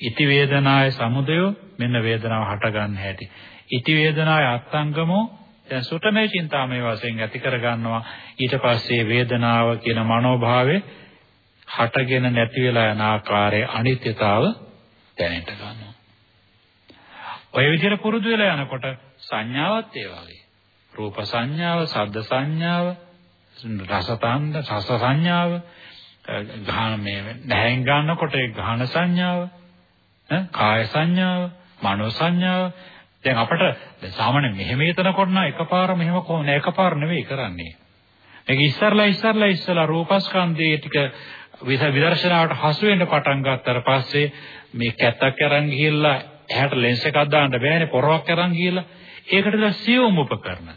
ඉති වේදනාවේ සමුදය මෙන්න වේදනාව හට ගන්න හැටි. ඉති වේදනාවේ අත්ංගමෝ දැන් සුතමේ චින්තාමේ වශයෙන් ඇති කර ගන්නවා. ඊට පස්සේ වේදනාව කියන මනෝභාවයේ හටගෙන නැති වෙලා යන ආකාරයේ අනිත්‍යතාව දැනෙන්න ගන්නවා. ඔය විදිහට පුරුදු වෙලා යනකොට සංඥාවත් ඒ වගේ. රූප සංඥාව, ශබ්ද සංඥාව, රසතන්ද, රස සංඥාව, ගාන මේ දැහැන් ගන්නකොට ඒ ගාන සංඥාව, කාය සංඥාව, මනෝ සංඥාව දැන් අපිට දැන් සාමාන්‍ය මෙහෙම හිතනකොට නම් එකපාර මෙහෙම කොහොම එකපාර නෙවෙයි කරන්නේ. මේක ඉස්සරලා ඉස්සරලා ඉස්සලා රූපස්කන්ධයේ ටික විදර්ශනාවට හසු වෙන්න පටන් ගත්තට පස්සේ මේ කැත්තක් අරන් ගිහිල්ලා එහාට ලෙන්ස් එකක් දාන්න බෑනේ පොරවක් අරන් ගිහිල්ලා ඒකටද සියුම් උපකරණ.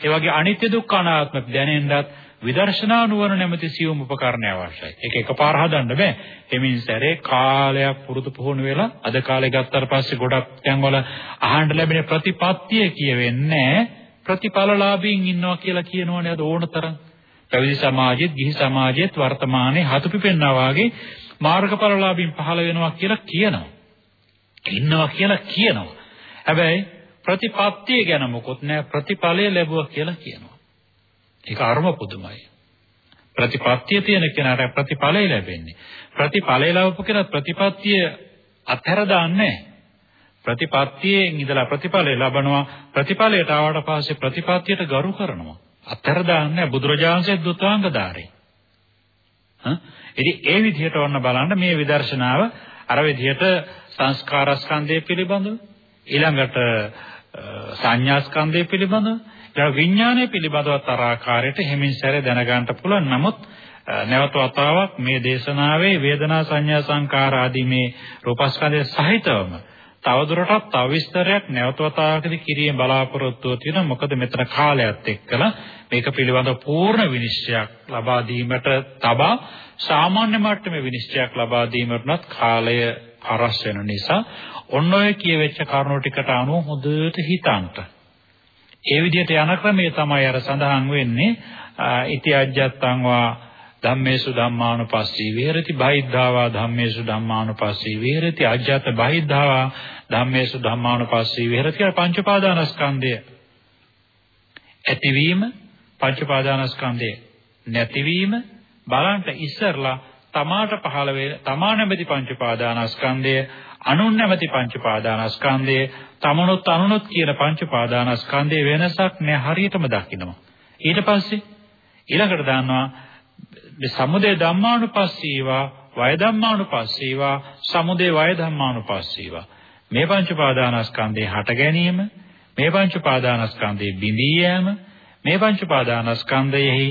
ඒ වගේ අනිත්‍ය දුක්ඛ අනාත්ම දැනෙන්නත් විදර්ශනා නුවණ නැමැති සියුම් උපකරණ අවශ්‍යයි. ඒක එකපාර හදන්න බෑ. එමින් සැරේ කාලයක් පුරුදු පුහුණු වෙලා අද කාලේ ගත්තාට පස්සේ ගොඩක් තැන්වල අහන්න ලැබෙන ප්‍රතිපත්තිය කියවෙන්නේ ප්‍රතිඵලලාභීන් ඉන්නවා කියලා කියනවනේ අද ඕනතරම්. පැවිදි සමාජෙත් ගිහි සමාජෙත් වර්තමානයේ හතු පිපෙන්නා වාගේ මාර්ගඵලලාභීන් පහළ වෙනවා කියලා කියනවා. ඉන්නවා කියලා කියනවා. හැබැයි ප්‍රතිපත්තිය ගැන මොකොත් නෑ ප්‍රතිඵලය ලැබුවා කියලා කියනවා. ඒක අරම පුදුමයි. ප්‍රතිපත්තිය තියෙන කෙනාට ප්‍රතිඵලය ලැබෙන්නේ. ප්‍රතිඵලය ලැබපු කෙනා ප්‍රතිපත්තිය අත්හැර දාන්නේ ප්‍රතිපත්තියෙන් ඉඳලා ප්‍රතිඵලය ලබනවා ප්‍රතිඵලයට ආවට පස්සේ ප්‍රතිපත්තියට ගරු කරනවා. අත්හැර දාන්නේ බුදුරජාණන්සේ දුතාංගධාරී. හා ඉතින් ඒ විදිහට වන්න බලන්න මේ විදර්ශනාව අර විදිහට සංස්කාර ස්කන්ධය පිළිබඳව ඊළඟට සංඥා ස්කන්ධය පිළිබඳව ඊළඟ විඥානය පිළිබඳව තර ආකාරයට හිමින් සැරේ දැනගන්න පුළුවන් නමුත් නැවත වතාවක් මේ දේශනාවේ වේදනා සංඥා සංකාර ආදී මේ රූපස්කන්ධය සහිතවම තවදුරටත් තව විස්තරයක් නැවත වතාවකදී කිරීම බලාපොරොත්තුව තියෙනවා මොකද මෙතන කාලයත් එක්කලා මේක පිළිබඳව පූර්ණ විනිශ්චයක් ලබා දීමට තබා සාමාන්‍ය මට්ටමේ විනිශ්චයක් ලබා දීමටත් කාලය අරස් වෙන නිසා ඔන්න ඔය කියවෙච්ච කරුණු ටිකට අනුව හොඳට හිතන්න. ඒ විදිහට යන ක්‍රමය තමයි අර සඳහන් වෙන්නේ. ඉති අජ්ජත්තං වා ධම්මේසු ධම්මානුපස්සී විහෙරති බහිද්ධාවා ධම්මේසු ධම්මානුපස්සී විහෙරති අජ්ජත බහිද්ධාවා ධම්මේසු ධම්මානුපස්සී විහෙරති. පංච පාදානස්කන්ධය ඇතිවීම පංච පාදානස්කන්ධය නැතිවීම බලන්ට ඉස්සරලා තමාට පහළ වේ තමා නැමැති පංච පාදානස්කන්ධය අනුන් නැමැති පංච පාදානස්කන්ධය තමනුත් අනුනුත් කියන පංච පාදානස්කන්ධයේ වෙනසක් නෑ හරියටම දකිනවා. ඊට පස්සේ ඊළඟට දානවා මේ සමුදය ධම්මානුපස්සීවා වය ධම්මානුපස්සීවා සමුදය වය ධම්මානුපස්සීවා. මේ පංච පාදානස්කන්ධේ හට ගැනීම මේ පංච පාදානස්කන්ධේ බිඳී යෑම මේ පංච පාදානස්කන්ධයෙහි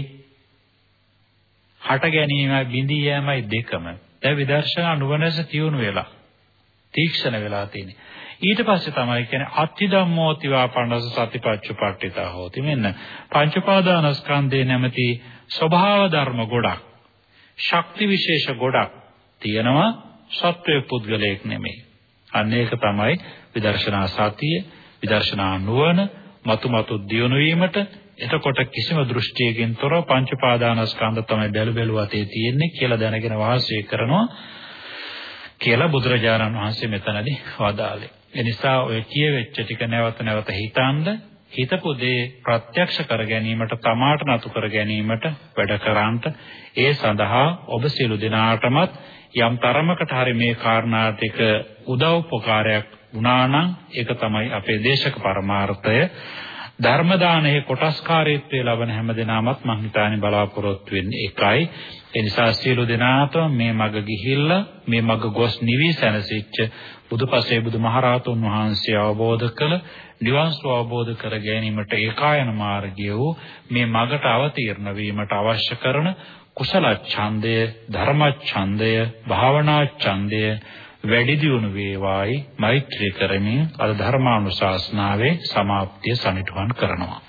හට ගැනීමයි බිඳී යෑමයි දෙකම. දැන් විදර්ශනා නුවණස තියුණු වෙලා. තීක්ෂණ වෙලා තියෙන්නේ. ඊට පස්සේ තමයි කියන්නේ අත්ති ධම්මෝතිවා පණ්ඩස සතිපච්චුපට්ඨිතා හෝති. මෙන්න පංච පාදානස්කන්ධේ නැමැති ස්වභාව ධර්ම ගොඩක් ශක්ති විශේෂ ගොඩක් තියෙනවා සත්වයේ පුද්ගලයෙක් නෙමෙයි. අන්න ඒක තමයි විදර්ශනා සතිය, විදර්ශනා නුවණ, මතු මතු දියුණු වීමට එතකොට කිසිම දෘෂ්ටියකින් තොරව පංච පාදානස්කන්ධ තමයි බැලු බැලුවතේ තියෙන්නේ කියලා දැනගෙන වාසය කරනවා. කියලා බුදුරජාණන් වහන්සේ මෙතනදී වදාළේ. ඒ නිසා ඔය කියවෙච්ච ටික නැවත නැවත හිතනද හිතපු දේ ප්‍රත්‍යක්ෂ කර ගැනීමට තමාට නතු කර ගැනීමට වැඩ කරාන්ට ඒ සඳහා ඔබ සියලු දෙනාටමත් යම් තරමකට හරි මේ කාරණා ටික උදව් උපකාරයක් වුණා නම් ඒක තමයි අපේ දේශක පරමාර්ථය ධර්ම දානයේ කොටස්කාරීත්වයේ ලබන හැම දිනමත් මං හිතානේ බලාපොරොත්තු වෙන්නේ එකයි ඒ නිසා සියලු දෙනාටම මේ මග ගිහිල්ලා මේ මග ගොස් නිවි සැනසෙච්ච බුදුපසේ බුදුමහරහතුන් වහන්සේ අවබෝධ කළ නිවන් සුව අවබෝධ කර ගැනීමට ඒකායන මාර්ගය වූ මේ මගට අවතීර්ණ වීමට අවශ්‍ය කරන කුසල ඡන්දය, ධර්ම ඡන්දය, භාවනා ඡන්දය, වැඩි දියුණු වේවායි මෛත්‍රී කරමින් අද ධර්මානුශාසනාවේ સમાප්තිය සනිටුහන් කරනවා.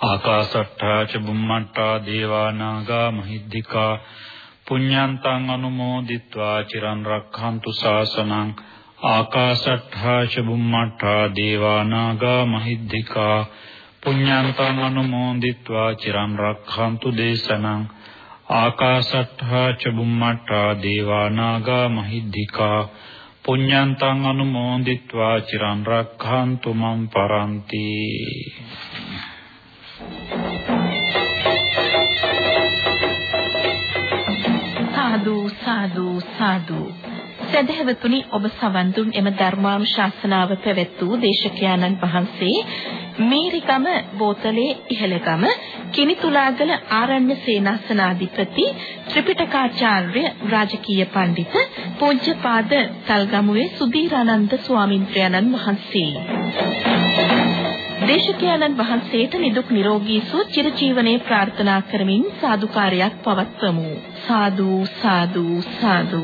ආකාසට්ඨා ච බුම්මට්ඨා දේවා නාග මහිද්దికා පුඤ්ඤන්තං අනුමෝදිත්වා චිරන් රක්ඛන්තු ශාසනං ආකාසට්ඨා ච බුම්මට්ඨා දේවා නාග මහිද්దికා පුඤ්ඤන්තං අනුමෝදිත්වා චිරන් රක්ඛන්තු දේශනං ආකාසට්ඨා ච බුම්මට්ඨා දේවා නාග මහිද්దికා පුඤ්ඤන්තං අනුමෝදිත්වා චිරන් රක්ඛන්තු මම් පරන්ති සාදු සාදු සාදු. සදහැවතුනි ඔබ සවන් දුන් එම ධර්මානුශාසනාව පැවැත් වූ දේශකයාණන් වහන්සේ මේරිගම බෝතලේ ඉහළගම කිනිතුලාගල ආරණ්‍ය සේනාසනාධිපති ත්‍රිපිටකාචාර්ය රාජකීය පඬිත පූජ්‍යපාද සල්ගමුවේ සුදීරානන්ද ස්වාමින්ත්‍රයන්න් වහන්සේ. දේශකයන්න් වහන්සේට නිදුක් නිරෝගී සුව චිරජීවනයේ ප්‍රාර්ථනා කරමින් සාදුකාරයක් පවත්වමු. සාදු සාදු සාදු.